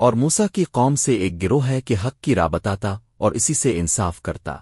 اور موسا کی قوم سے ایک گروہ ہے کہ حق کی رابطہ بتاتا اور اسی سے انصاف کرتا۔